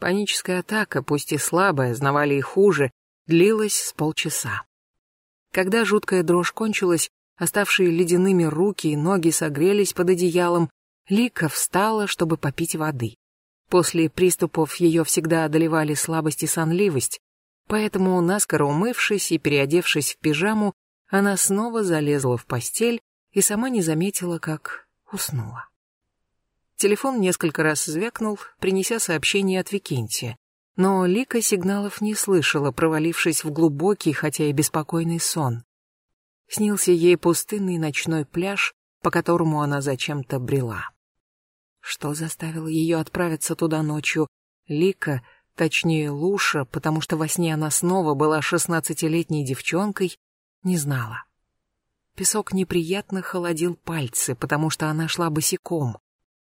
Паническая атака, пусть и слабая, знавали и хуже, длилась с полчаса. Когда жуткая дрожь кончилась, оставшие ледяными руки и ноги согрелись под одеялом, Лика встала, чтобы попить воды. После приступов ее всегда одолевали слабость и сонливость, поэтому, наскоро умывшись и переодевшись в пижаму, она снова залезла в постель и сама не заметила, как уснула. Телефон несколько раз звякнул, принеся сообщение от Викентия. Но Лика сигналов не слышала, провалившись в глубокий, хотя и беспокойный сон. Снился ей пустынный ночной пляж, по которому она зачем-то брела. Что заставило ее отправиться туда ночью? Лика, точнее Луша, потому что во сне она снова была шестнадцатилетней девчонкой, не знала. Песок неприятно холодил пальцы, потому что она шла босиком.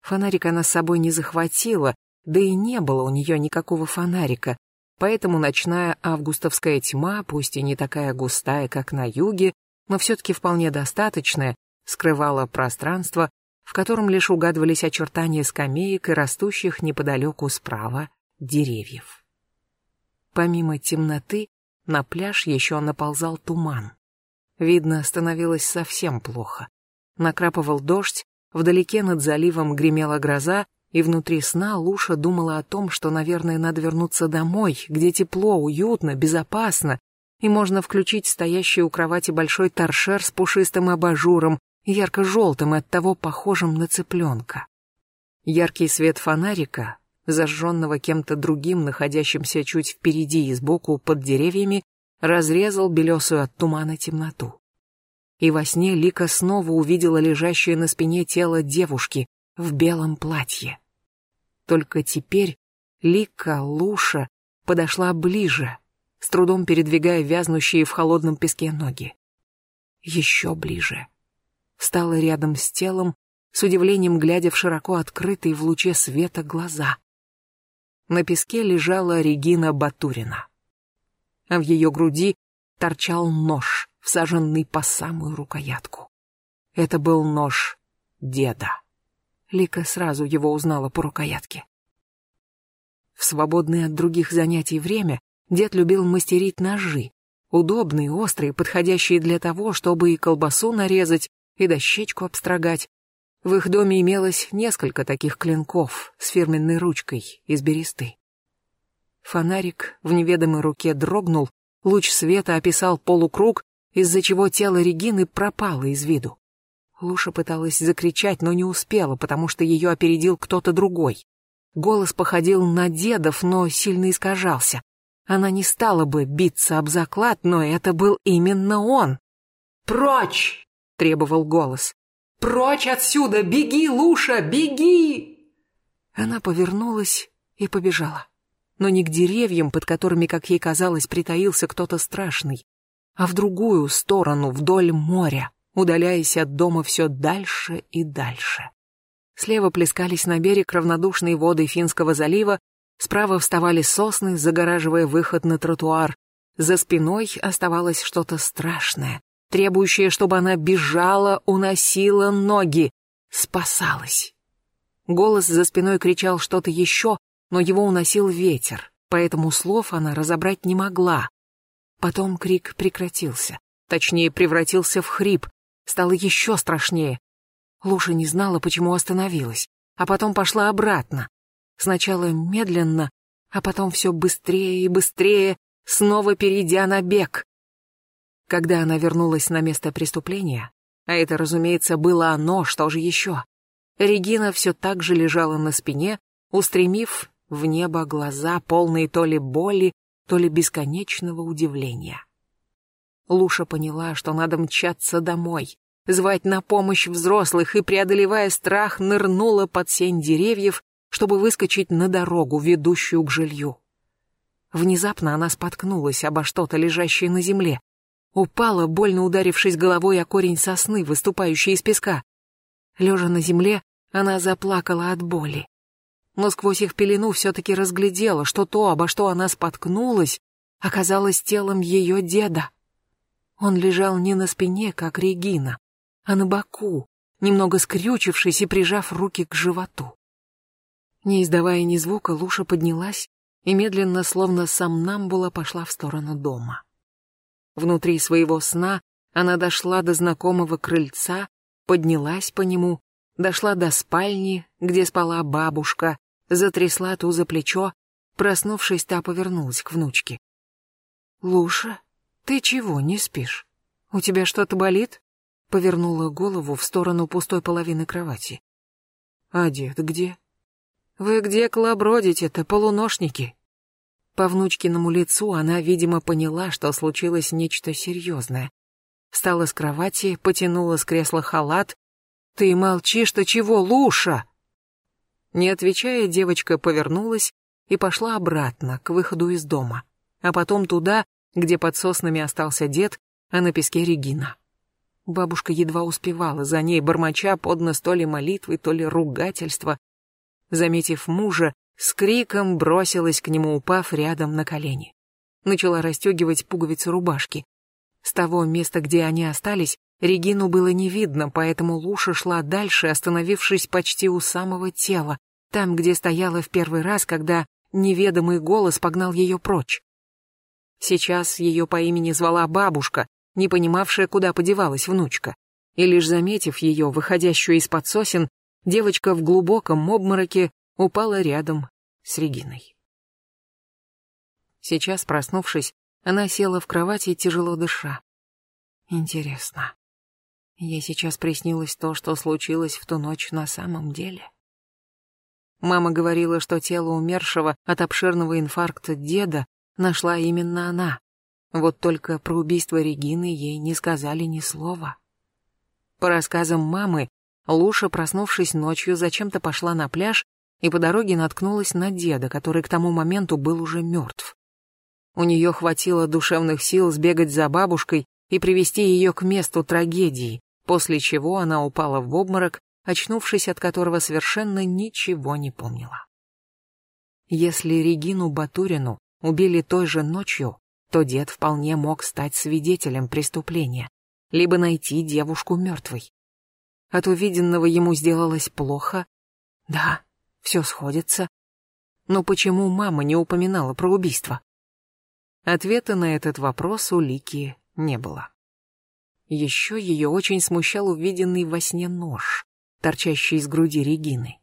Фонарик она с собой не захватила, да и не было у нее никакого фонарика, поэтому ночная августовская тьма, пусть и не такая густая, как на юге, но все-таки вполне достаточная, скрывала пространство, в котором лишь угадывались очертания скамеек и растущих неподалеку справа деревьев. Помимо темноты, на пляж еще наползал туман. Видно, становилось совсем плохо. Накрапывал дождь, Вдалеке над заливом гремела гроза, и внутри сна Луша думала о том, что, наверное, надо вернуться домой, где тепло, уютно, безопасно, и можно включить стоящий у кровати большой торшер с пушистым абажуром, ярко-желтым и оттого похожим на цыпленка. Яркий свет фонарика, зажженного кем-то другим, находящимся чуть впереди и сбоку под деревьями, разрезал белесую от тумана темноту и во сне Лика снова увидела лежащее на спине тело девушки в белом платье. Только теперь Лика, Луша, подошла ближе, с трудом передвигая вязнущие в холодном песке ноги. Еще ближе. Встала рядом с телом, с удивлением глядя в широко открытые в луче света глаза. На песке лежала Регина Батурина. А в ее груди торчал нож всаженный по самую рукоятку. Это был нож деда. Лика сразу его узнала по рукоятке. В свободное от других занятий время дед любил мастерить ножи, удобные, острые, подходящие для того, чтобы и колбасу нарезать, и дощечку обстрогать. В их доме имелось несколько таких клинков с фирменной ручкой из бересты. Фонарик в неведомой руке дрогнул, луч света описал полукруг из-за чего тело Регины пропало из виду. Луша пыталась закричать, но не успела, потому что ее опередил кто-то другой. Голос походил на дедов, но сильно искажался. Она не стала бы биться об заклад, но это был именно он. «Прочь!» — требовал голос. «Прочь отсюда! Беги, Луша, беги!» Она повернулась и побежала. Но не к деревьям, под которыми, как ей казалось, притаился кто-то страшный, а в другую сторону, вдоль моря, удаляясь от дома все дальше и дальше. Слева плескались на берег равнодушные воды Финского залива, справа вставали сосны, загораживая выход на тротуар. За спиной оставалось что-то страшное, требующее, чтобы она бежала, уносила ноги, спасалась. Голос за спиной кричал что-то еще, но его уносил ветер, поэтому слов она разобрать не могла. Потом крик прекратился, точнее превратился в хрип, стало еще страшнее. Луша не знала, почему остановилась, а потом пошла обратно. Сначала медленно, а потом все быстрее и быстрее, снова перейдя на бег. Когда она вернулась на место преступления, а это, разумеется, было оно, что же еще, Регина все так же лежала на спине, устремив в небо глаза, полные то ли боли, то ли бесконечного удивления. Луша поняла, что надо мчаться домой, звать на помощь взрослых и, преодолевая страх, нырнула под сень деревьев, чтобы выскочить на дорогу, ведущую к жилью. Внезапно она споткнулась обо что-то, лежащее на земле. Упала, больно ударившись головой о корень сосны, выступающий из песка. Лежа на земле, она заплакала от боли но сквозь их пелену все-таки разглядела, что то, обо что она споткнулась, оказалось телом ее деда. Он лежал не на спине, как Регина, а на боку, немного скрючившись и прижав руки к животу. Не издавая ни звука, Луша поднялась, и медленно, словно сомнамбула, пошла в сторону дома. Внутри своего сна она дошла до знакомого крыльца, поднялась по нему, дошла до спальни, где спала бабушка, затрясла ту за плечо, проснувшись, та повернулась к внучке. «Луша, ты чего, не спишь? У тебя что-то болит?» Повернула голову в сторону пустой половины кровати. «А дед где?» «Вы где колобродите-то, полуношники?» По внучкиному лицу она, видимо, поняла, что случилось нечто серьезное. Встала с кровати, потянула с кресла халат. «Ты молчишь-то чего, Луша?» Не отвечая, девочка повернулась и пошла обратно, к выходу из дома, а потом туда, где под соснами остался дед, а на песке Регина. Бабушка едва успевала за ней, бормоча под нос то ли молитвы, то ли ругательства. Заметив мужа, с криком бросилась к нему, упав рядом на колени. Начала расстегивать пуговицы рубашки. С того места, где они остались, Регину было не видно, поэтому Луша шла дальше, остановившись почти у самого тела, там, где стояла в первый раз, когда неведомый голос погнал ее прочь. Сейчас ее по имени звала бабушка, не понимавшая, куда подевалась внучка. И лишь заметив ее, выходящую из-под сосен, девочка в глубоком обмороке упала рядом с Региной. Сейчас, проснувшись, она села в кровати, тяжело дыша. Интересно, ей сейчас приснилось то, что случилось в ту ночь на самом деле? Мама говорила, что тело умершего от обширного инфаркта деда нашла именно она. Вот только про убийство Регины ей не сказали ни слова. По рассказам мамы, Луша, проснувшись ночью, зачем-то пошла на пляж и по дороге наткнулась на деда, который к тому моменту был уже мертв. У нее хватило душевных сил сбегать за бабушкой и привести ее к месту трагедии, после чего она упала в обморок, очнувшись от которого совершенно ничего не помнила. Если Регину Батурину убили той же ночью, то дед вполне мог стать свидетелем преступления, либо найти девушку мертвой. От увиденного ему сделалось плохо. Да, все сходится. Но почему мама не упоминала про убийство? Ответа на этот вопрос у Лики не было. Еще ее очень смущал увиденный во сне нож, торчащий из груди Регины.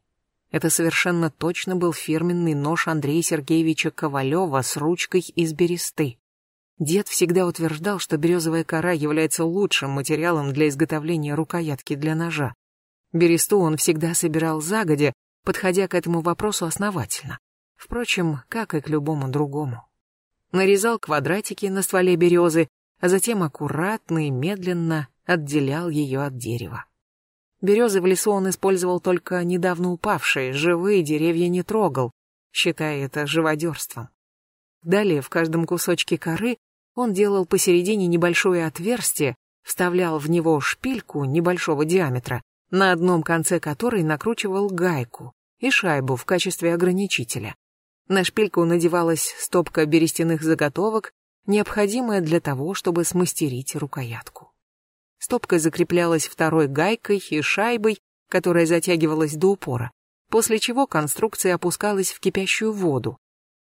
Это совершенно точно был фирменный нож Андрея Сергеевича Ковалева с ручкой из бересты. Дед всегда утверждал, что березовая кора является лучшим материалом для изготовления рукоятки для ножа. Бересту он всегда собирал загодя, подходя к этому вопросу основательно. Впрочем, как и к любому другому. Нарезал квадратики на стволе березы, а затем аккуратно и медленно отделял ее от дерева. Березы в лесу он использовал только недавно упавшие, живые деревья не трогал, считая это живодерством. Далее в каждом кусочке коры он делал посередине небольшое отверстие, вставлял в него шпильку небольшого диаметра, на одном конце которой накручивал гайку и шайбу в качестве ограничителя. На шпильку надевалась стопка берестяных заготовок, необходимая для того, чтобы смастерить рукоятку. Стопка закреплялась второй гайкой и шайбой, которая затягивалась до упора, после чего конструкция опускалась в кипящую воду.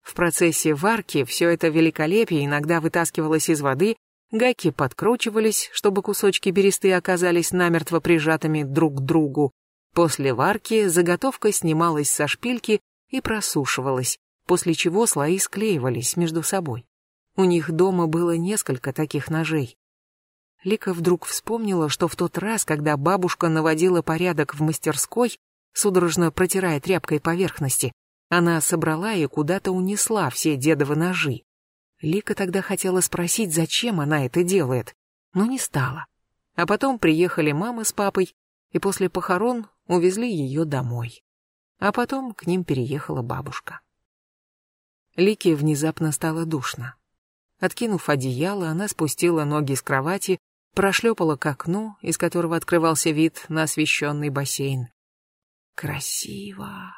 В процессе варки все это великолепие иногда вытаскивалось из воды, гайки подкручивались, чтобы кусочки бересты оказались намертво прижатыми друг к другу. После варки заготовка снималась со шпильки и просушивалась, после чего слои склеивались между собой. У них дома было несколько таких ножей. Лика вдруг вспомнила, что в тот раз, когда бабушка наводила порядок в мастерской, судорожно протирая тряпкой поверхности, она собрала и куда-то унесла все дедовы ножи. Лика тогда хотела спросить, зачем она это делает, но не стала. А потом приехали мама с папой, и после похорон увезли ее домой. А потом к ним переехала бабушка. Лике внезапно стало душно. Откинув одеяло, она спустила ноги с кровати прошлепала к окну, из которого открывался вид на освещенный бассейн. Красиво.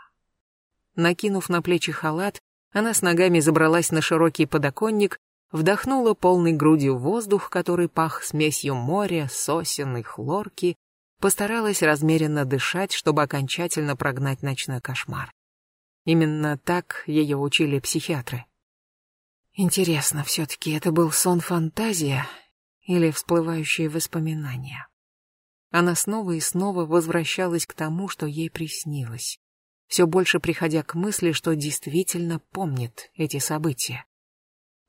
Накинув на плечи халат, она с ногами забралась на широкий подоконник, вдохнула полной грудью воздух, который пах смесью моря, сосен и хлорки, постаралась размеренно дышать, чтобы окончательно прогнать ночной кошмар. Именно так ее учили психиатры. Интересно, все-таки это был сон-фантазия или всплывающие воспоминания? Она снова и снова возвращалась к тому, что ей приснилось, все больше приходя к мысли, что действительно помнит эти события.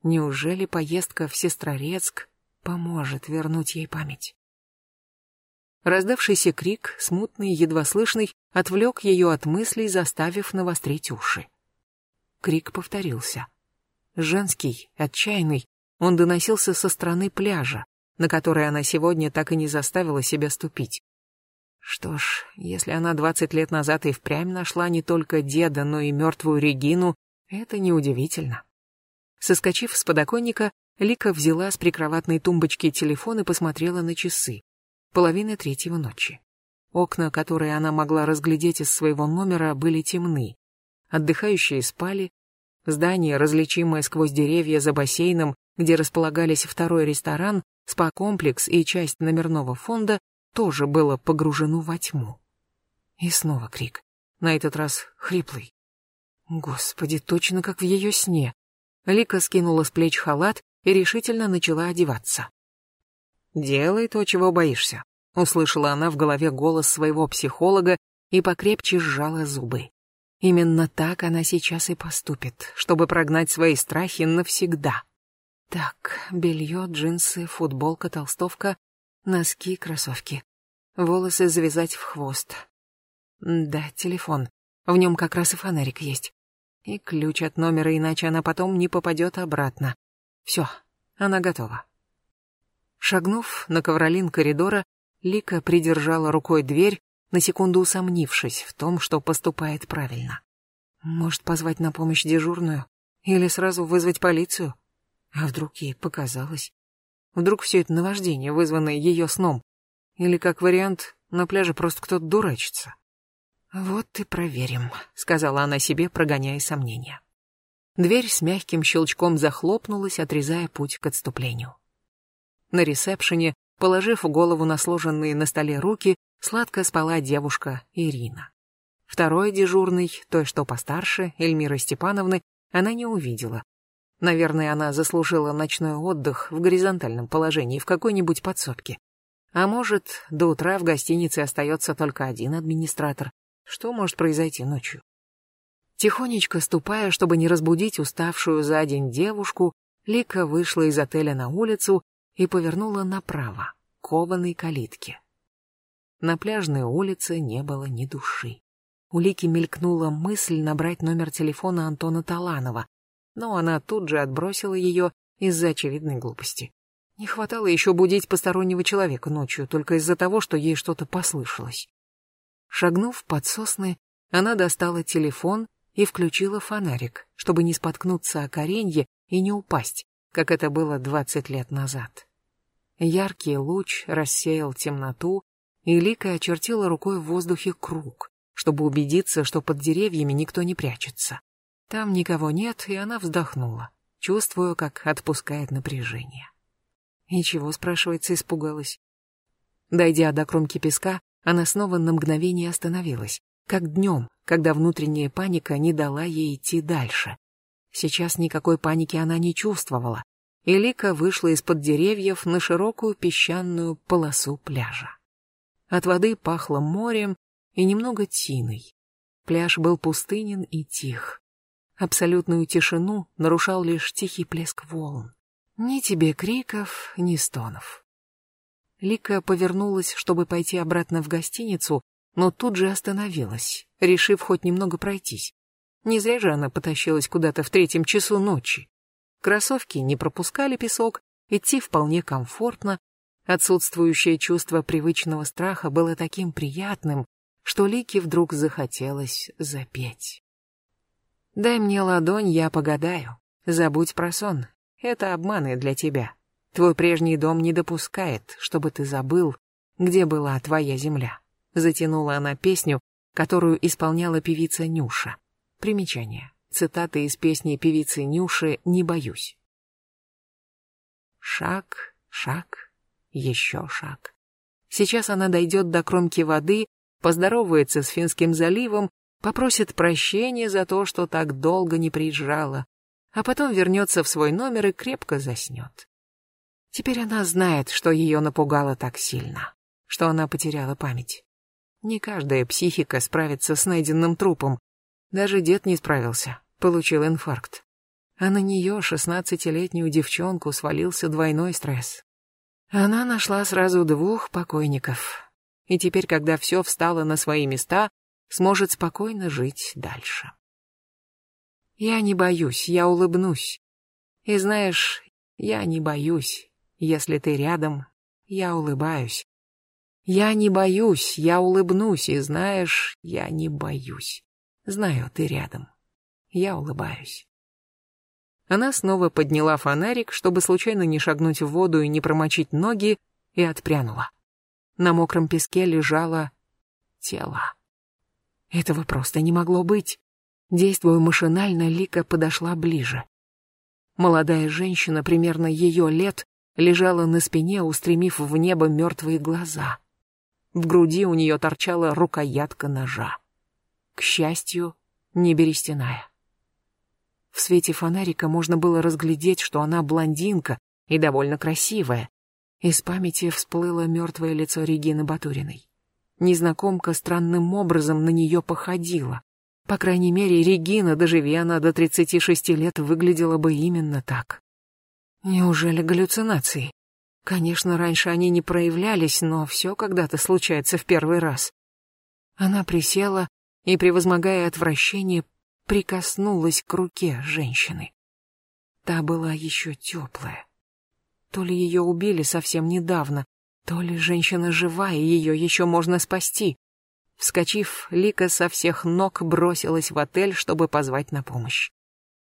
Неужели поездка в Сестрорецк поможет вернуть ей память? Раздавшийся крик, смутный, едва слышный, отвлек ее от мыслей, заставив навострить уши. Крик повторился. Женский, отчаянный, он доносился со стороны пляжа, на который она сегодня так и не заставила себя ступить. Что ж, если она двадцать лет назад и впрямь нашла не только деда, но и мертвую Регину, это неудивительно. Соскочив с подоконника, Лика взяла с прикроватной тумбочки телефон и посмотрела на часы половины третьего ночи. Окна, которые она могла разглядеть из своего номера, были темны. Отдыхающие спали. Здание, различимое сквозь деревья за бассейном, где располагались второй ресторан, спа-комплекс и часть номерного фонда, тоже было погружено во тьму. И снова крик. На этот раз хриплый. Господи, точно как в ее сне. Лика скинула с плеч халат и решительно начала одеваться. «Делай то, чего боишься», — услышала она в голове голос своего психолога и покрепче сжала зубы. Именно так она сейчас и поступит, чтобы прогнать свои страхи навсегда. Так, белье, джинсы, футболка, толстовка, носки, кроссовки. Волосы завязать в хвост. Да, телефон. В нем как раз и фонарик есть. И ключ от номера, иначе она потом не попадет обратно. Все, она готова. Шагнув на ковролин коридора, Лика придержала рукой дверь, на секунду усомнившись в том, что поступает правильно. Может, позвать на помощь дежурную? Или сразу вызвать полицию? А вдруг ей показалось? Вдруг все это наваждение, вызванное ее сном? Или, как вариант, на пляже просто кто-то дурачится? «Вот и проверим», — сказала она себе, прогоняя сомнения. Дверь с мягким щелчком захлопнулась, отрезая путь к отступлению. На ресепшене, положив голову на сложенные на столе руки, сладко спала девушка Ирина. Второй дежурный, той, что постарше, Эльмиры Степановны, она не увидела. Наверное, она заслужила ночной отдых в горизонтальном положении в какой-нибудь подсобке. А может, до утра в гостинице остается только один администратор. Что может произойти ночью? Тихонечко ступая, чтобы не разбудить уставшую за день девушку, Лика вышла из отеля на улицу и повернула направо, к кованой калитке. На пляжной улице не было ни души. У Лики мелькнула мысль набрать номер телефона Антона Таланова, но она тут же отбросила ее из-за очевидной глупости. Не хватало еще будить постороннего человека ночью, только из-за того, что ей что-то послышалось. Шагнув под сосны, она достала телефон и включила фонарик, чтобы не споткнуться о коренье и не упасть, как это было двадцать лет назад. Яркий луч рассеял темноту, и Лика очертила рукой в воздухе круг, чтобы убедиться, что под деревьями никто не прячется. Там никого нет, и она вздохнула, чувствуя, как отпускает напряжение. И чего, спрашивается, испугалась? Дойдя до кромки песка, она снова на мгновение остановилась, как днем, когда внутренняя паника не дала ей идти дальше. Сейчас никакой паники она не чувствовала, и Лика вышла из-под деревьев на широкую песчаную полосу пляжа. От воды пахло морем и немного тиной. Пляж был пустынен и тих. Абсолютную тишину нарушал лишь тихий плеск волн. Ни тебе криков, ни стонов. Лика повернулась, чтобы пойти обратно в гостиницу, но тут же остановилась, решив хоть немного пройтись. Не зря же она потащилась куда-то в третьем часу ночи. Кроссовки не пропускали песок, идти вполне комфортно. Отсутствующее чувство привычного страха было таким приятным, что Лике вдруг захотелось запеть. «Дай мне ладонь, я погадаю. Забудь про сон. Это обманы для тебя. Твой прежний дом не допускает, чтобы ты забыл, где была твоя земля». Затянула она песню, которую исполняла певица Нюша. Примечание. Цитата из песни певицы Нюши «Не боюсь». Шаг, шаг, еще шаг. Сейчас она дойдет до кромки воды, поздоровается с Финским заливом, попросит прощения за то, что так долго не приезжала, а потом вернется в свой номер и крепко заснет. Теперь она знает, что ее напугало так сильно, что она потеряла память. Не каждая психика справится с найденным трупом. Даже дед не справился, получил инфаркт. А на нее, шестнадцатилетнюю девчонку, свалился двойной стресс. Она нашла сразу двух покойников. И теперь, когда все встало на свои места, сможет спокойно жить дальше. Я не боюсь, я улыбнусь. И знаешь, я не боюсь. Если ты рядом, я улыбаюсь. Я не боюсь, я улыбнусь, и знаешь, я не боюсь. Знаю, ты рядом. Я улыбаюсь. Она снова подняла фонарик, чтобы случайно не шагнуть в воду и не промочить ноги, и отпрянула. На мокром песке лежало тело. Этого просто не могло быть. Действуя машинально, Лика подошла ближе. Молодая женщина, примерно ее лет, лежала на спине, устремив в небо мертвые глаза. В груди у нее торчала рукоятка ножа. К счастью, не берестяная. В свете фонарика можно было разглядеть, что она блондинка и довольно красивая. Из памяти всплыло мертвое лицо Регины Батуриной. Незнакомка странным образом на нее походила. По крайней мере, Регина, доживи она до 36 лет, выглядела бы именно так. Неужели галлюцинации? Конечно, раньше они не проявлялись, но все когда-то случается в первый раз. Она присела и, превозмогая отвращение, прикоснулась к руке женщины. Та была еще теплая. То ли ее убили совсем недавно, то ли женщина жива, и ее еще можно спасти. Вскочив, Лика со всех ног бросилась в отель, чтобы позвать на помощь.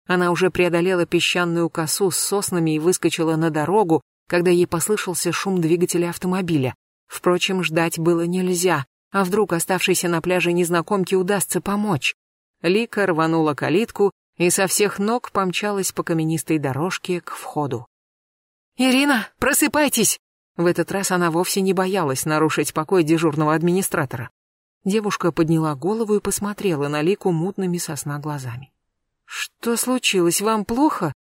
Она уже преодолела песчаную косу с соснами и выскочила на дорогу, когда ей послышался шум двигателя автомобиля. Впрочем, ждать было нельзя, а вдруг оставшейся на пляже незнакомке удастся помочь. Лика рванула калитку и со всех ног помчалась по каменистой дорожке к входу. «Ирина, просыпайтесь!» В этот раз она вовсе не боялась нарушить покой дежурного администратора. Девушка подняла голову и посмотрела на Лику мутными сосна глазами. «Что случилось, вам плохо?»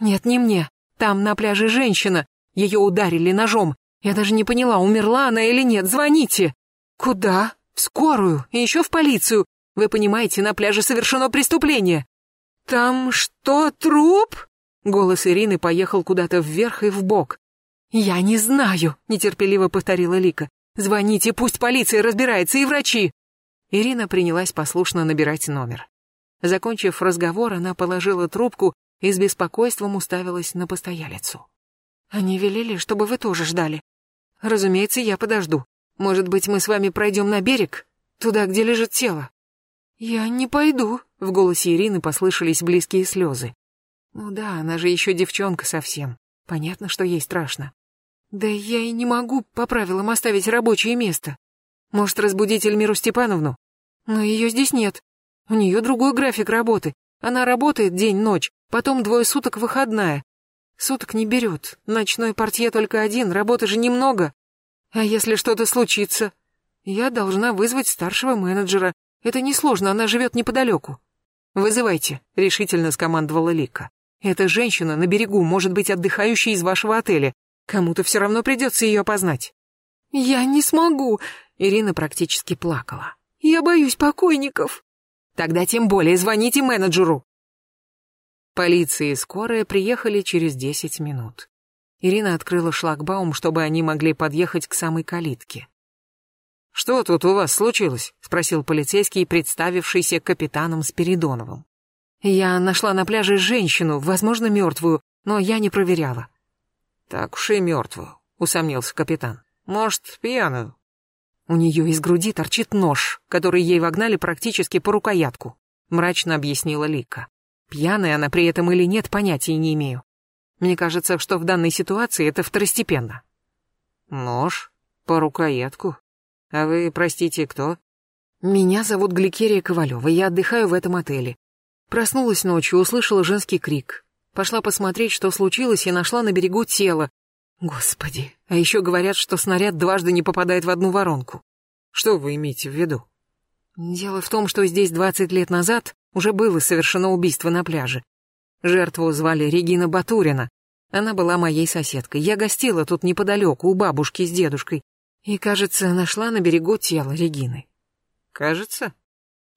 «Нет, не мне. Там на пляже женщина. Ее ударили ножом. Я даже не поняла, умерла она или нет. Звоните!» «Куда?» «В скорую и еще в полицию. Вы понимаете, на пляже совершено преступление». «Там что, труп?» Голос Ирины поехал куда-то вверх и вбок. «Я не знаю», — нетерпеливо повторила Лика. «Звоните, пусть полиция разбирается и врачи». Ирина принялась послушно набирать номер. Закончив разговор, она положила трубку и с беспокойством уставилась на постоялицу. Они велели, чтобы вы тоже ждали. Разумеется, я подожду. Может быть, мы с вами пройдем на берег, туда, где лежит тело. Я не пойду. В голосе Ирины послышались близкие слезы. Ну да, она же еще девчонка совсем. Понятно, что ей страшно. Да я и не могу по правилам оставить рабочее место. Может, разбудить Эльмиру Степановну? Но ее здесь нет. У нее другой график работы. Она работает день-ночь, потом двое суток выходная. Суток не берет. Ночной портье только один, работы же немного. А если что-то случится? Я должна вызвать старшего менеджера. Это несложно, она живет неподалеку. Вызывайте, решительно скомандовала Лика. Эта женщина на берегу может быть отдыхающей из вашего отеля. Кому-то все равно придется ее опознать. Я не смогу. Ирина практически плакала. Я боюсь покойников. Тогда тем более звоните менеджеру. Полиция и скорая приехали через десять минут. Ирина открыла шлагбаум, чтобы они могли подъехать к самой калитке. «Что тут у вас случилось?» — спросил полицейский, представившийся капитаном Спиридоновым. «Я нашла на пляже женщину, возможно, мертвую, но я не проверяла». «Так уж и мертвую», — усомнился капитан. «Может, пьяную?» У нее из груди торчит нож, который ей вогнали практически по рукоятку, мрачно объяснила Лика. Пьяная она при этом или нет, понятия не имею. Мне кажется, что в данной ситуации это второстепенно. Нож? По рукоятку? А вы, простите, кто? Меня зовут Гликерия Ковалева, я отдыхаю в этом отеле. Проснулась ночью, услышала женский крик. Пошла посмотреть, что случилось, и нашла на берегу тело. Господи, а еще говорят, что снаряд дважды не попадает в одну воронку. Что вы имеете в виду? Дело в том, что здесь 20 лет назад уже было совершено убийство на пляже. Жертву звали Регина Батурина. Она была моей соседкой. Я гостила тут неподалеку у бабушки с дедушкой. И, кажется, нашла на берегу тело Регины. Кажется?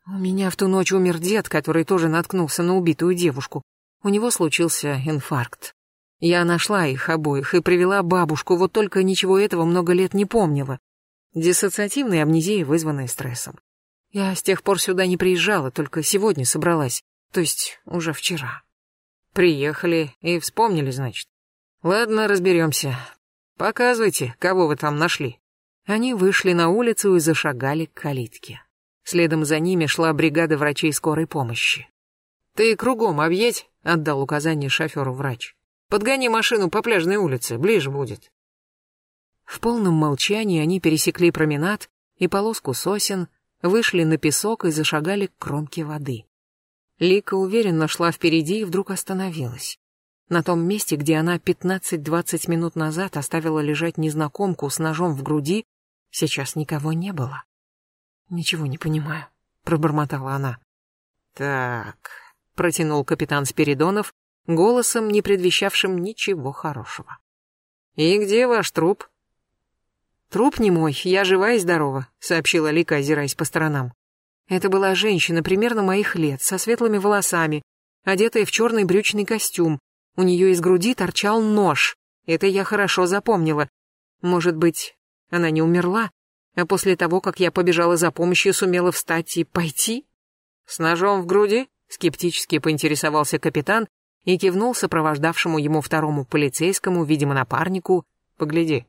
У меня в ту ночь умер дед, который тоже наткнулся на убитую девушку. У него случился инфаркт. Я нашла их обоих и привела бабушку, вот только ничего этого много лет не помнила. Диссоциативная амнезия, вызванная стрессом. Я с тех пор сюда не приезжала, только сегодня собралась, то есть уже вчера. Приехали и вспомнили, значит. Ладно, разберемся. Показывайте, кого вы там нашли. Они вышли на улицу и зашагали к калитке. Следом за ними шла бригада врачей скорой помощи. «Ты кругом объедь», — отдал указание шоферу врач. «Подгони машину по пляжной улице, ближе будет». В полном молчании они пересекли променад и полоску сосен, вышли на песок и зашагали к кромке воды. Лика уверенно шла впереди и вдруг остановилась. На том месте, где она 15-20 минут назад оставила лежать незнакомку с ножом в груди, сейчас никого не было. «Ничего не понимаю», — пробормотала она. «Так», — протянул капитан Спиридонов, голосом, не предвещавшим ничего хорошего. «И где ваш труп?» «Труп не мой, я жива и здорова», — сообщила Лика, озираясь по сторонам. Это была женщина примерно моих лет, со светлыми волосами, одетая в черный брючный костюм. У нее из груди торчал нож. Это я хорошо запомнила. Может быть, она не умерла, а после того, как я побежала за помощью, сумела встать и пойти? «С ножом в груди?» — скептически поинтересовался капитан и кивнул сопровождавшему ему второму полицейскому, видимо, напарнику. «Погляди».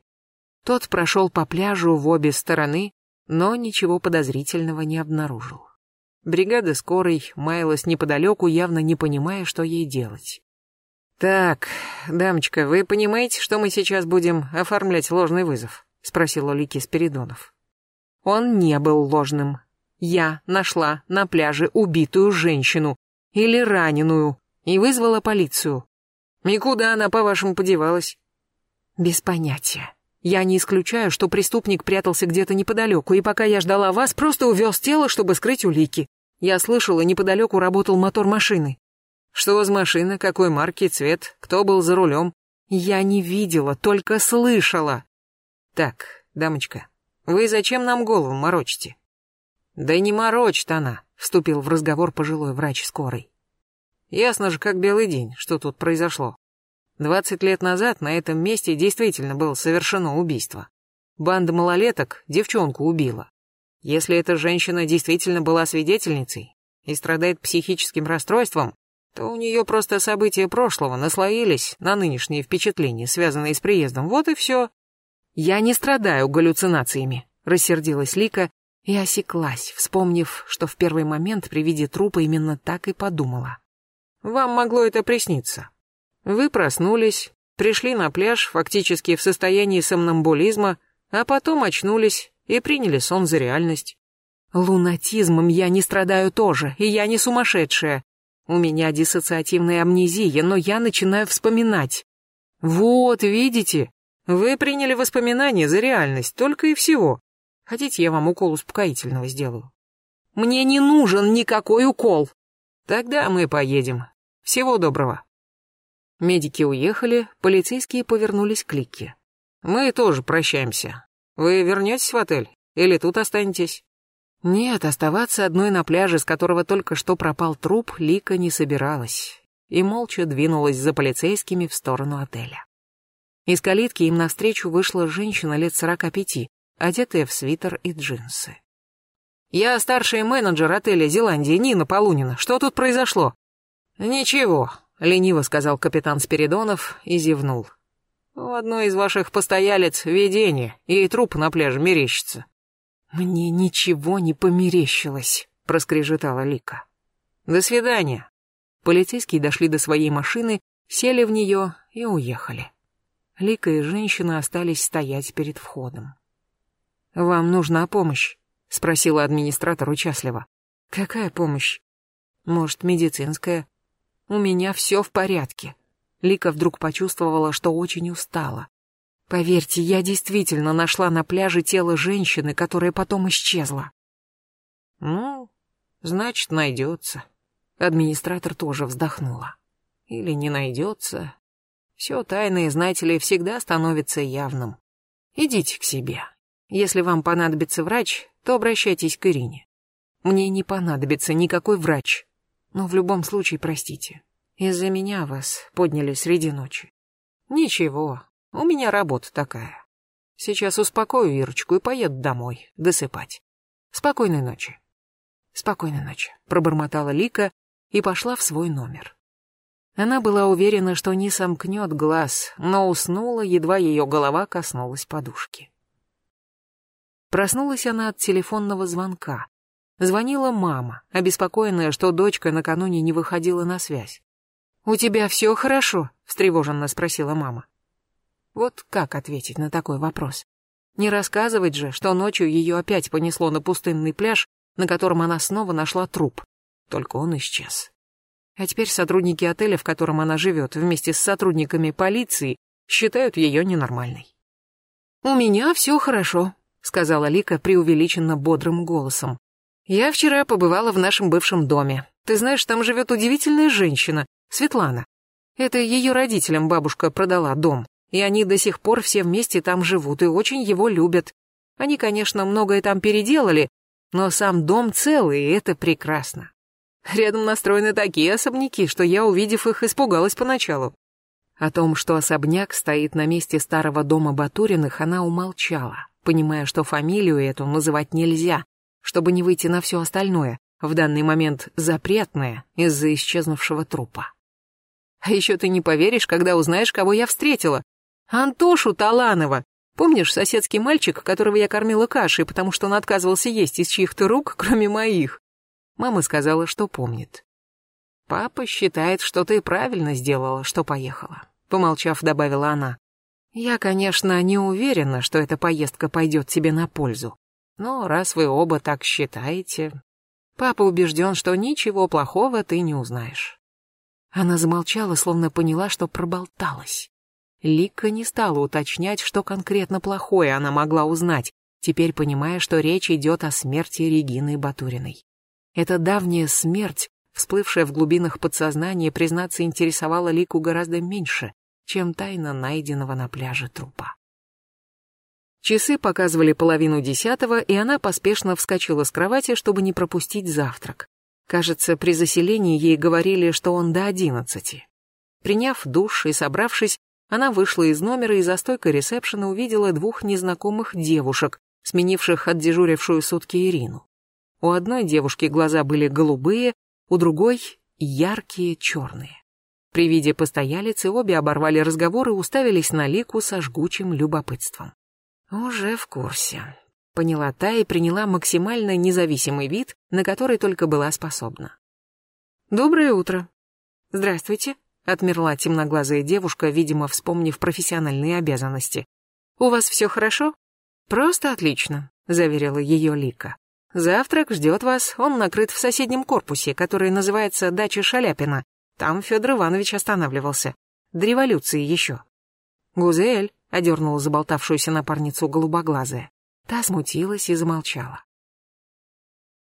Тот прошел по пляжу в обе стороны, но ничего подозрительного не обнаружил. Бригада скорой маялась неподалеку, явно не понимая, что ей делать. «Так, дамочка, вы понимаете, что мы сейчас будем оформлять ложный вызов?» — спросил Олики Спиридонов. Он не был ложным. Я нашла на пляже убитую женщину или раненую и вызвала полицию. И куда она, по-вашему, подевалась? Без понятия. Я не исключаю, что преступник прятался где-то неподалеку, и пока я ждала вас, просто увез тело, чтобы скрыть улики. Я слышала, неподалеку работал мотор машины. Что за машина, какой марки, цвет, кто был за рулем? Я не видела, только слышала. Так, дамочка, вы зачем нам голову морочите? Да не морочит она, вступил в разговор пожилой врач скорой. Ясно же, как белый день, что тут произошло. Двадцать лет назад на этом месте действительно было совершено убийство. Банда малолеток девчонку убила. Если эта женщина действительно была свидетельницей и страдает психическим расстройством, то у нее просто события прошлого наслоились на нынешние впечатления, связанные с приездом. Вот и все. «Я не страдаю галлюцинациями», — рассердилась Лика и осеклась, вспомнив, что в первый момент при виде трупа именно так и подумала. «Вам могло это присниться. Вы проснулись, пришли на пляж фактически в состоянии сомнамбулизма, а потом очнулись и приняли сон за реальность. Лунатизмом я не страдаю тоже, и я не сумасшедшая. У меня диссоциативная амнезия, но я начинаю вспоминать. Вот, видите, вы приняли воспоминания за реальность, только и всего. Хотите, я вам укол успокоительного сделаю? Мне не нужен никакой укол. Тогда мы поедем. Всего доброго. Медики уехали, полицейские повернулись к Лике. «Мы тоже прощаемся. Вы вернетесь в отель? Или тут останетесь?» Нет, оставаться одной на пляже, с которого только что пропал труп, Лика не собиралась, и молча двинулась за полицейскими в сторону отеля. Из калитки им навстречу вышла женщина лет сорока пяти, одетая в свитер и джинсы. «Я старший менеджер отеля Зеландии, Нина Полунина. Что тут произошло?» «Ничего, лениво сказал капитан Спиридонов и зевнул. У одной из ваших постоялец видение, ей труп на пляже мерещится. Мне ничего не померещилось, проскрежетала Лика. До свидания. Полицейские дошли до своей машины, сели в нее и уехали. Лика и женщина остались стоять перед входом. «Вам нужна помощь?» — спросила администратор участливо. «Какая помощь?» «Может, медицинская?» У меня все в порядке. Лика вдруг почувствовала, что очень устала. Поверьте, я действительно нашла на пляже тело женщины, которая потом исчезла. Ну, значит, найдется. Администратор тоже вздохнула. Или не найдется. Все тайное, знаете ли, всегда становится явным. Идите к себе. Если вам понадобится врач, то обращайтесь к Ирине. Мне не понадобится никакой врач. Но в любом случае, простите. Из-за меня вас подняли среди ночи. Ничего, у меня работа такая. Сейчас успокою Ирочку и поеду домой, досыпать. Спокойной ночи. Спокойной ночи, пробормотала Лика и пошла в свой номер. Она была уверена, что не сомкнет глаз, но уснула, едва ее голова коснулась подушки. Проснулась она от телефонного звонка. Звонила мама, обеспокоенная, что дочка накануне не выходила на связь. «У тебя все хорошо?» — встревоженно спросила мама. Вот как ответить на такой вопрос? Не рассказывать же, что ночью ее опять понесло на пустынный пляж, на котором она снова нашла труп. Только он исчез. А теперь сотрудники отеля, в котором она живет, вместе с сотрудниками полиции, считают ее ненормальной. «У меня все хорошо», — сказала Лика преувеличенно бодрым голосом. «Я вчера побывала в нашем бывшем доме. Ты знаешь, там живет удивительная женщина, Светлана. Это ее родителям бабушка продала дом, и они до сих пор все вместе там живут и очень его любят. Они, конечно, многое там переделали, но сам дом целый, и это прекрасно. Рядом настроены такие особняки, что я, увидев их, испугалась поначалу. О том, что особняк стоит на месте старого дома Батуриных, она умолчала, понимая, что фамилию эту называть нельзя, чтобы не выйти на все остальное, в данный момент запретное из-за исчезнувшего трупа. А еще ты не поверишь, когда узнаешь, кого я встретила. Антошу Таланова. Помнишь соседский мальчик, которого я кормила кашей, потому что он отказывался есть из чьих-то рук, кроме моих? Мама сказала, что помнит. Папа считает, что ты правильно сделала, что поехала. Помолчав, добавила она. Я, конечно, не уверена, что эта поездка пойдет тебе на пользу. Но раз вы оба так считаете... Папа убежден, что ничего плохого ты не узнаешь. Она замолчала, словно поняла, что проболталась. Лика не стала уточнять, что конкретно плохое она могла узнать, теперь понимая, что речь идет о смерти Регины Батуриной. Эта давняя смерть, всплывшая в глубинах подсознания, признаться, интересовала Лику гораздо меньше, чем тайна найденного на пляже трупа. Часы показывали половину десятого, и она поспешно вскочила с кровати, чтобы не пропустить завтрак. Кажется, при заселении ей говорили, что он до одиннадцати. Приняв душ и собравшись, она вышла из номера и за стойкой ресепшена увидела двух незнакомых девушек, сменивших отдежурившую сутки Ирину. У одной девушки глаза были голубые, у другой — яркие черные. При виде постоялицы обе оборвали разговор и уставились на Лику со жгучим любопытством. «Уже в курсе», — поняла та и приняла максимально независимый вид, на который только была способна. «Доброе утро». «Здравствуйте», — отмерла темноглазая девушка, видимо, вспомнив профессиональные обязанности. «У вас все хорошо?» «Просто отлично», — заверила ее Лика. Завтрак ждет вас, он накрыт в соседнем корпусе, который называется «Дача Шаляпина». Там Федор Иванович останавливался. До революции еще. Гузель одернула заболтавшуюся напарницу голубоглазая. Та смутилась и замолчала.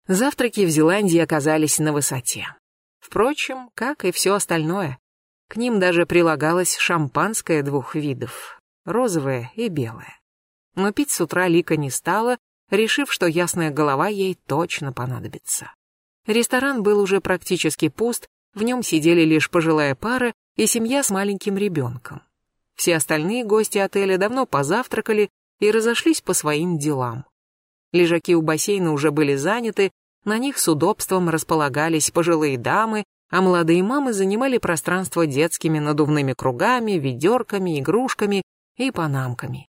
Завтраки в Зеландии оказались на высоте. Впрочем, как и все остальное. К ним даже прилагалось шампанское двух видов, розовое и белое. Но пить с утра Лика не стала, решив, что ясная голова ей точно понадобится. Ресторан был уже практически пуст, в нем сидели лишь пожилая пара и семья с маленьким ребенком. Все остальные гости отеля давно позавтракали и разошлись по своим делам. Лежаки у бассейна уже были заняты, на них с удобством располагались пожилые дамы, а молодые мамы занимали пространство детскими надувными кругами, ведерками, игрушками и панамками.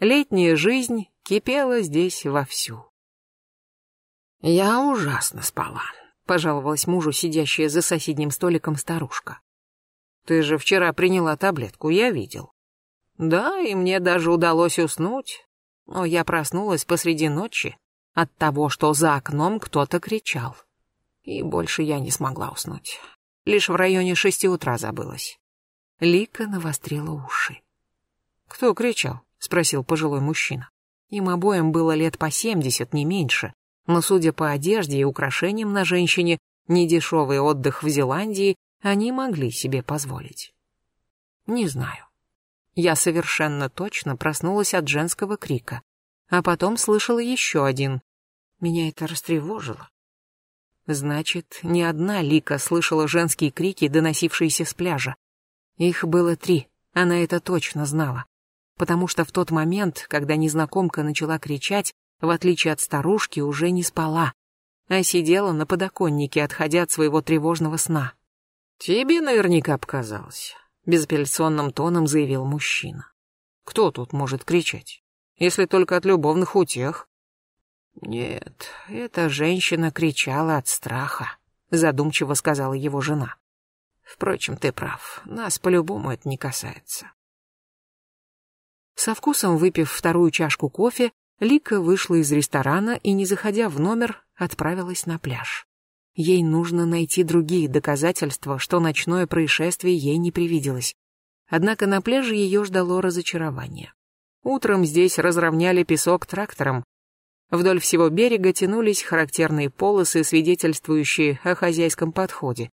Летняя жизнь кипела здесь вовсю. «Я ужасно спала», — пожаловалась мужу сидящая за соседним столиком старушка. «Ты же вчера приняла таблетку, я видел». «Да, и мне даже удалось уснуть, но я проснулась посреди ночи от того, что за окном кто-то кричал. И больше я не смогла уснуть. Лишь в районе шести утра забылась». Лика навострила уши. «Кто кричал?» — спросил пожилой мужчина. Им обоим было лет по семьдесят, не меньше, Но судя по одежде и украшениям на женщине, недешевый отдых в Зеландии они могли себе позволить. Не знаю. Я совершенно точно проснулась от женского крика, а потом слышала еще один. Меня это растревожило. Значит, не одна Лика слышала женские крики, доносившиеся с пляжа. Их было три, она это точно знала. Потому что в тот момент, когда незнакомка начала кричать, в отличие от старушки, уже не спала, а сидела на подоконнике, отходя от своего тревожного сна. «Тебе наверняка показалось», — безапелляционным тоном заявил мужчина. «Кто тут может кричать? Если только от любовных утех». «Нет, эта женщина кричала от страха», — задумчиво сказала его жена. «Впрочем, ты прав, нас по-любому это не касается». Со вкусом выпив вторую чашку кофе, Лика вышла из ресторана и, не заходя в номер, отправилась на пляж. Ей нужно найти другие доказательства, что ночное происшествие ей не привиделось. Однако на пляже ее ждало разочарование. Утром здесь разровняли песок трактором. Вдоль всего берега тянулись характерные полосы, свидетельствующие о хозяйском подходе.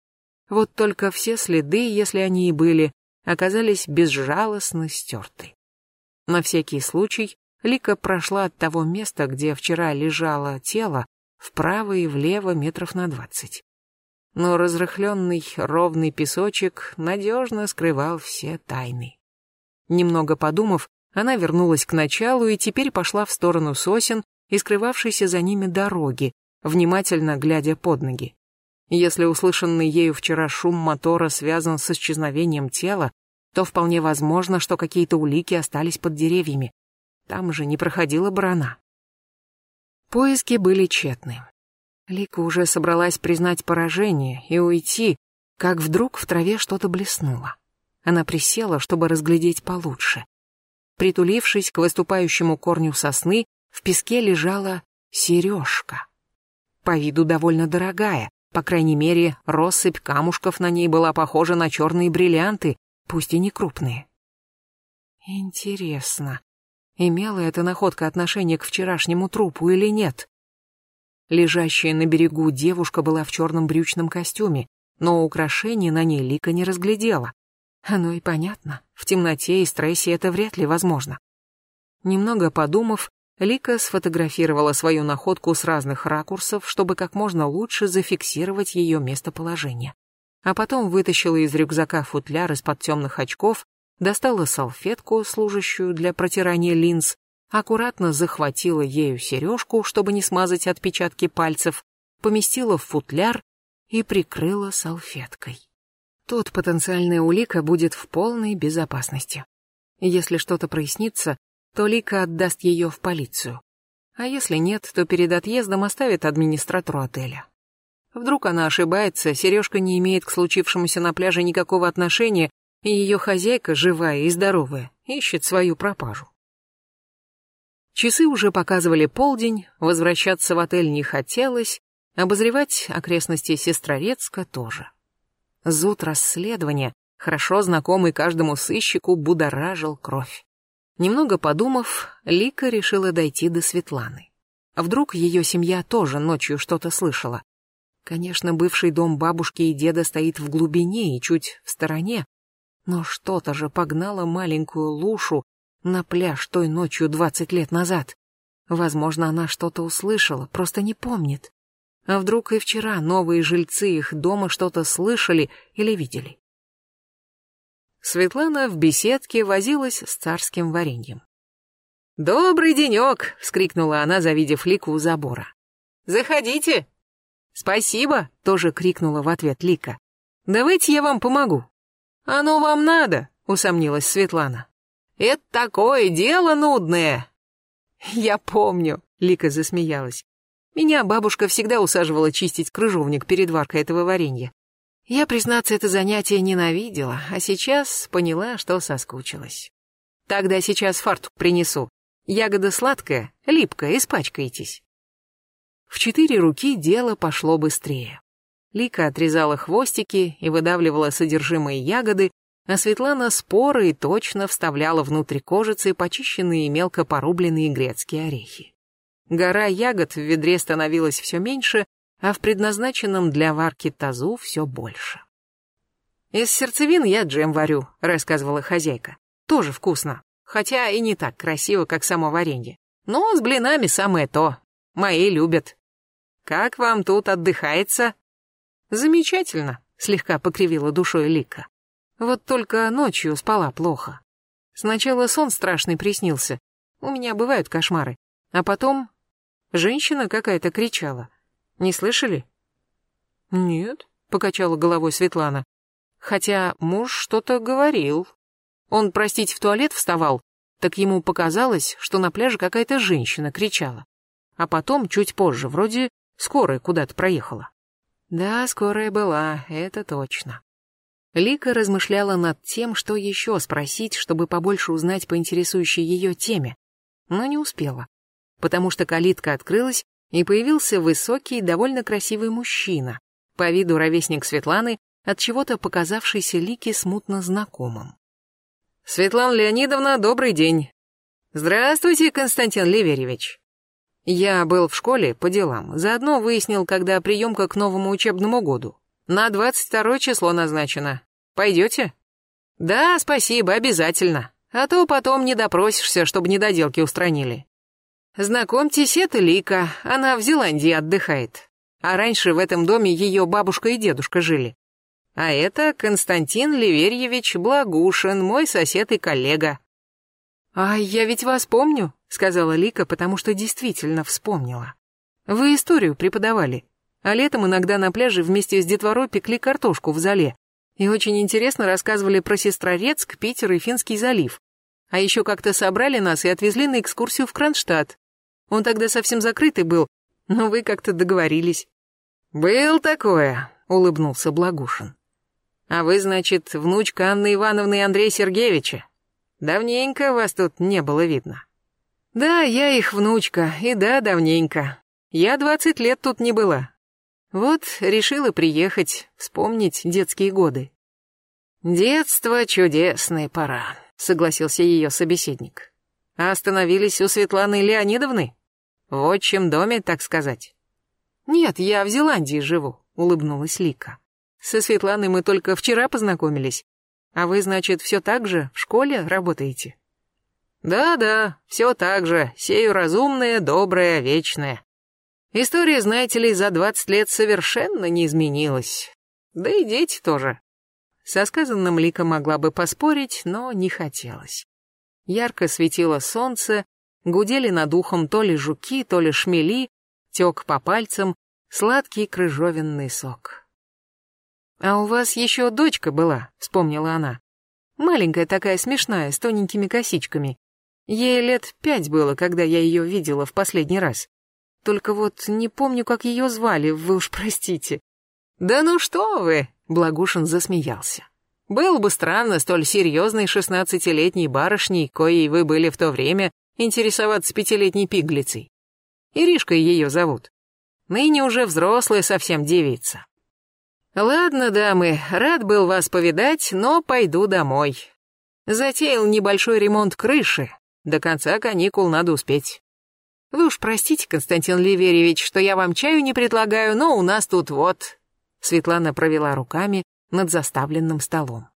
Вот только все следы, если они и были, оказались безжалостно стерты. На всякий случай Лика прошла от того места, где вчера лежало тело, вправо и влево метров на двадцать. Но разрыхленный ровный песочек надежно скрывал все тайны. Немного подумав, она вернулась к началу и теперь пошла в сторону сосен и скрывавшейся за ними дороги, внимательно глядя под ноги. Если услышанный ею вчера шум мотора связан с исчезновением тела, то вполне возможно, что какие-то улики остались под деревьями. Там же не проходила брана. Поиски были тщетны. Лика уже собралась признать поражение и уйти, как вдруг в траве что-то блеснуло. Она присела, чтобы разглядеть получше. Притулившись к выступающему корню сосны, в песке лежала сережка. По виду довольно дорогая, по крайней мере, россыпь камушков на ней была похожа на черные бриллианты, пусть и не крупные. Интересно, Имела эта находка отношение к вчерашнему трупу или нет? Лежащая на берегу девушка была в черном брючном костюме, но украшения на ней Лика не разглядела. Оно и понятно, в темноте и стрессе это вряд ли возможно. Немного подумав, Лика сфотографировала свою находку с разных ракурсов, чтобы как можно лучше зафиксировать ее местоположение. А потом вытащила из рюкзака футляр из-под темных очков достала салфетку, служащую для протирания линз, аккуратно захватила ею сережку, чтобы не смазать отпечатки пальцев, поместила в футляр и прикрыла салфеткой. Тут потенциальная улика будет в полной безопасности. Если что-то прояснится, то Лика отдаст ее в полицию. А если нет, то перед отъездом оставит администратору отеля. Вдруг она ошибается, сережка не имеет к случившемуся на пляже никакого отношения, и ее хозяйка, живая и здоровая, ищет свою пропажу. Часы уже показывали полдень, возвращаться в отель не хотелось, обозревать окрестности Сестрорецка тоже. Зуд расследования, хорошо знакомый каждому сыщику, будоражил кровь. Немного подумав, Лика решила дойти до Светланы. Вдруг ее семья тоже ночью что-то слышала. Конечно, бывший дом бабушки и деда стоит в глубине и чуть в стороне, но что-то же погнало маленькую Лушу на пляж той ночью двадцать лет назад. Возможно, она что-то услышала, просто не помнит. А вдруг и вчера новые жильцы их дома что-то слышали или видели? Светлана в беседке возилась с царским вареньем. «Добрый денек!» — вскрикнула она, завидев Лику у забора. «Заходите!» «Спасибо!» — тоже крикнула в ответ Лика. «Давайте я вам помогу». «Оно вам надо?» — усомнилась Светлана. «Это такое дело нудное!» «Я помню», — Лика засмеялась. «Меня бабушка всегда усаживала чистить крыжовник перед варкой этого варенья. Я, признаться, это занятие ненавидела, а сейчас поняла, что соскучилась. Тогда сейчас фартук принесу. Ягода сладкая, липкая, испачкаетесь». В четыре руки дело пошло быстрее. Лика отрезала хвостики и выдавливала содержимое ягоды, а Светлана споры и точно вставляла внутрь кожицы почищенные мелко порубленные грецкие орехи. Гора ягод в ведре становилась все меньше, а в предназначенном для варки тазу все больше. «Из сердцевин я джем варю», — рассказывала хозяйка. «Тоже вкусно, хотя и не так красиво, как само варенье. Но с блинами самое то. Мои любят. Как вам тут отдыхается?» «Замечательно», — слегка покривила душой Лика. «Вот только ночью спала плохо. Сначала сон страшный приснился. У меня бывают кошмары. А потом женщина какая-то кричала. Не слышали? Нет, покачала головой Светлана. Хотя муж что-то говорил. Он, простите, в туалет вставал, так ему показалось, что на пляже какая-то женщина кричала. А потом, чуть позже, вроде скорая куда-то проехала. Да, скорая была, это точно. Лика размышляла над тем, что еще спросить, чтобы побольше узнать по интересующей ее теме, но не успела, потому что калитка открылась, и появился высокий, довольно красивый мужчина, по виду ровесник Светланы, от чего-то показавшийся Лике смутно знакомым. «Светлана Леонидовна, добрый день!» «Здравствуйте, Константин Ливеревич!» Я был в школе по делам, заодно выяснил, когда приемка к новому учебному году. На 22 число назначено. Пойдете? Да, спасибо, обязательно. А то потом не допросишься, чтобы недоделки устранили. Знакомьтесь, это Лика, она в Зеландии отдыхает. А раньше в этом доме ее бабушка и дедушка жили. А это Константин Ливерьевич Благушин, мой сосед и коллега. «А я ведь вас помню», — сказала Лика, потому что действительно вспомнила. «Вы историю преподавали, а летом иногда на пляже вместе с детворой пекли картошку в зале, и очень интересно рассказывали про Сестрорецк, Питер и Финский залив. А еще как-то собрали нас и отвезли на экскурсию в Кронштадт. Он тогда совсем закрытый был, но вы как-то договорились. «Был такое», — улыбнулся Благушин. «А вы, значит, внучка Анны Ивановны и Андрея Сергеевича? Давненько вас тут не было видно». «Да, я их внучка, и да, давненько. Я двадцать лет тут не была, вот решила приехать, вспомнить детские годы. «Детство — чудесная пора», — согласился ее собеседник. «А остановились у Светланы Леонидовны? В отчим доме, так сказать?» «Нет, я в Зеландии живу», — улыбнулась Лика. «Со Светланой мы только вчера познакомились. А вы, значит, все так же в школе работаете?» «Да-да, все так же, сею разумное, доброе, вечное. История, знаете ли, за двадцать лет совершенно не изменилась. Да и дети тоже. Со сказанным Лика могла бы поспорить, но не хотелось. Ярко светило солнце, гудели над ухом то ли жуки, то ли шмели, тек по пальцам сладкий крыжовенный сок. «А у вас еще дочка была», — вспомнила она. «Маленькая такая смешная, с тоненькими косичками. Ей лет пять было, когда я ее видела в последний раз. Только вот не помню, как ее звали, вы уж простите». «Да ну что вы!» — Благушин засмеялся. «Было бы странно столь серьезной шестнадцатилетней барышней, коей вы были в то время, интересоваться пятилетней пиглицей. Иришкой ее зовут. Ныне уже взрослая совсем девица. Ладно, дамы, рад был вас повидать, но пойду домой. Затеял небольшой ремонт крыши. До конца каникул надо успеть. Вы уж простите, Константин Ливерьевич, что я вам чаю не предлагаю, но у нас тут вот...» Светлана провела руками над заставленным столом.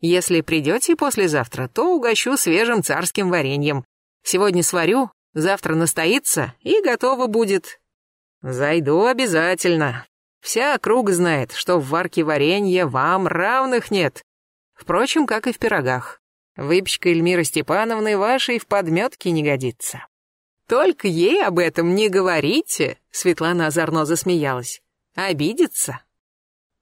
«Если придете послезавтра, то угощу свежим царским вареньем. Сегодня сварю, завтра настоится и готово будет. Зайду обязательно. Вся округа знает, что в варке варенья вам равных нет. Впрочем, как и в пирогах. Выпечка Эльмиры Степановны вашей в подметке не годится. «Только ей об этом не говорите», — Светлана озорно засмеялась. «Обидится».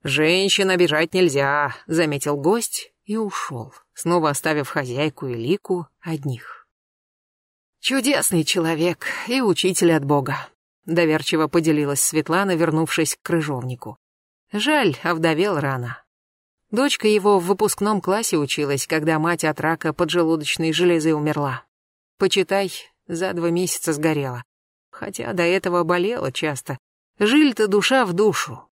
«Женщин обижать нельзя», — заметил гость и ушел, снова оставив хозяйку и Лику одних. «Чудесный человек и учитель от Бога», — доверчиво поделилась Светлана, вернувшись к крыжовнику. «Жаль, овдовел рано. Дочка его в выпускном классе училась, когда мать от рака поджелудочной железы умерла. Почитай, за два месяца сгорела. Хотя до этого болела часто. Жиль-то душа в душу.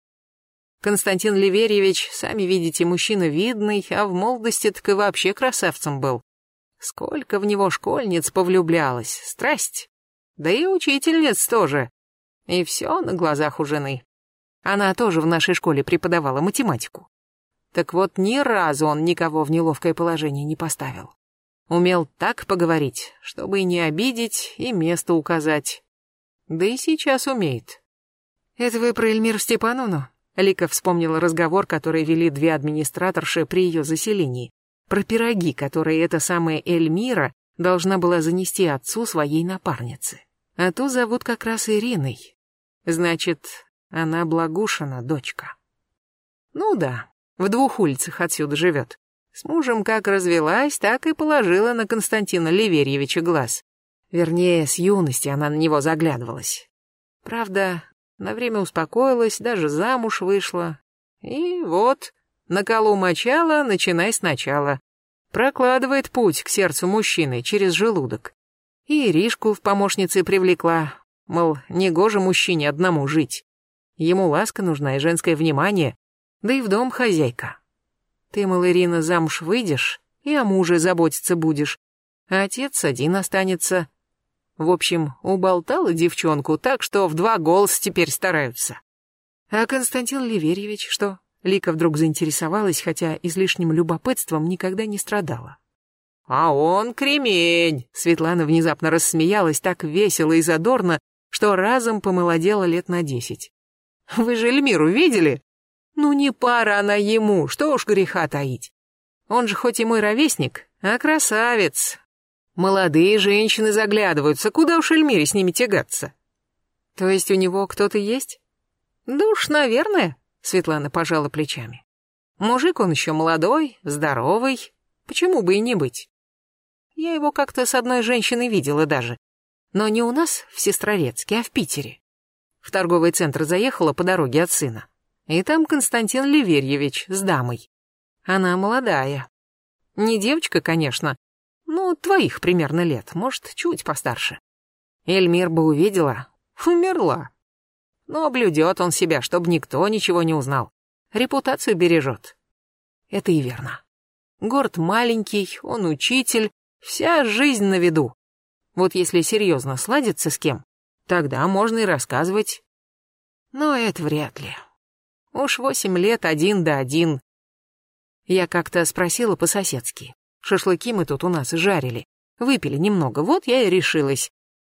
Константин Ливерьевич, сами видите, мужчина видный, а в молодости так и вообще красавцем был. Сколько в него школьниц повлюблялось, страсть. Да и учительниц тоже. И все на глазах у жены. Она тоже в нашей школе преподавала математику. Так вот, ни разу он никого в неловкое положение не поставил. Умел так поговорить, чтобы и не обидеть, и место указать. Да и сейчас умеет. «Это вы про Эльмиру Степановну?» Лика вспомнила разговор, который вели две администраторши при ее заселении. Про пироги, которые эта самая Эльмира должна была занести отцу своей напарницы. А ту зовут как раз Ириной. Значит, она Благушина, дочка. Ну да, в двух улицах отсюда живет. С мужем как развелась, так и положила на Константина Ливерьевича глаз. Вернее, с юности она на него заглядывалась. Правда, на время успокоилась, даже замуж вышла. И вот, на колу мочала, начинай сначала. Прокладывает путь к сердцу мужчины через желудок. И Иришку в помощнице привлекла, мол, негоже мужчине одному жить. Ему ласка нужна и женское внимание, да и в дом хозяйка. Ты, мол, Ирина, замуж выйдешь и о муже заботиться будешь, а отец один останется. В общем, уболтала девчонку так, что в два голоса теперь стараются. А Константин Ливерьевич что? Лика вдруг заинтересовалась, хотя излишним любопытством никогда не страдала. «А он кремень!» Светлана внезапно рассмеялась так весело и задорно, что разом помолодела лет на десять. «Вы же Эльмиру видели? Ну не пара она ему, что уж греха таить. Он же хоть и мой ровесник, а красавец. Молодые женщины заглядываются, куда уж Эльмире с ними тягаться?» «То есть у него кто-то есть?» «Да уж, наверное», Светлана пожала плечами. Мужик он еще молодой, здоровый. Почему бы и не быть? Я его как-то с одной женщиной видела даже. Но не у нас в Сестрорецке, а в Питере. В торговый центр заехала по дороге от сына. И там Константин Ливерьевич с дамой. Она молодая. Не девочка, конечно, ну, твоих примерно лет, может, чуть постарше. Эльмир бы увидела, умерла. Но блюдет он себя, чтобы никто ничего не узнал. Репутацию бережет. Это и верно. Город маленький, он учитель, вся жизнь на виду. Вот если серьезно сладиться с кем, тогда можно и рассказывать. Но это вряд ли. Уж восемь лет один да один. Я как-то спросила по-соседски. Шашлыки мы тут у нас жарили. Выпили немного, вот я и решилась.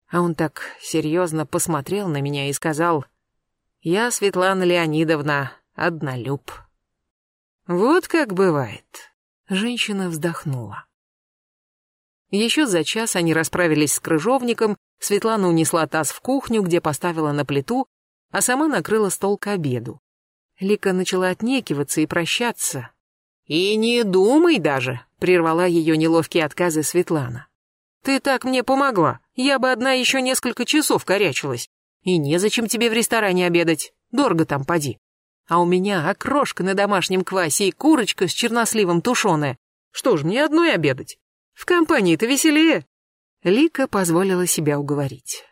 А он так серьезно посмотрел на меня и сказал, я, Светлана Леонидовна, однолюб. Вот как бывает. Женщина вздохнула. Еще за час они расправились с крыжовником, Светлана унесла таз в кухню, где поставила на плиту, а сама накрыла стол к обеду. Лика начала отнекиваться и прощаться. «И не думай даже», — прервала ее неловкие отказы Светлана. «Ты так мне помогла, я бы одна еще несколько часов корячилась. И незачем тебе в ресторане обедать, дорого там поди. А у меня окрошка на домашнем квасе и курочка с черносливом тушеная. Что ж, мне одной обедать? В компании-то веселее. Лика позволила себя уговорить.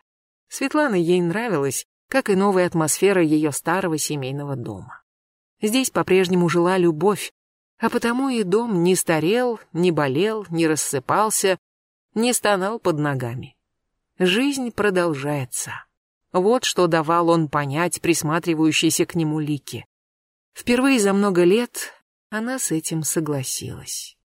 Светлана ей нравилась, как и новая атмосфера ее старого семейного дома. Здесь по-прежнему жила любовь, а потому и дом не старел, не болел, не рассыпался, не стонал под ногами. Жизнь продолжается. Вот что давал он понять присматривающейся к нему Лике. Впервые за много лет она с этим согласилась.